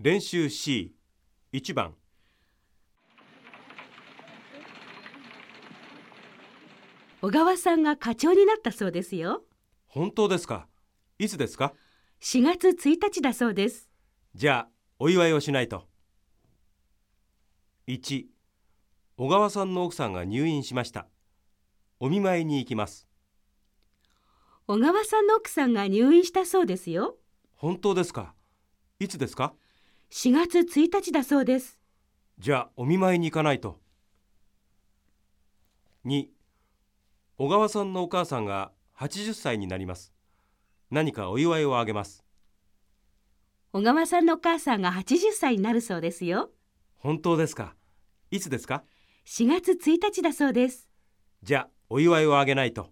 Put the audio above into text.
練習 C1 番。小川さんが課長になったそうですよ。本当ですか？いつですか？4月1日だそうです。じゃあお祝いをしないと。1小川さんの奥さんが入院しました。お見舞いに行きます。小川さんの奥さんが入院したそうですよ。本当ですか？いつですか？4月1日だそうです。じゃあお見舞いに行かないと2小川さんのお母さんが80歳になります何かお祝いをあげます小川さんのお母さんが80歳になるそうですよ。本当ですかいつですか4月1日だそうです。じゃあお祝いをあげないと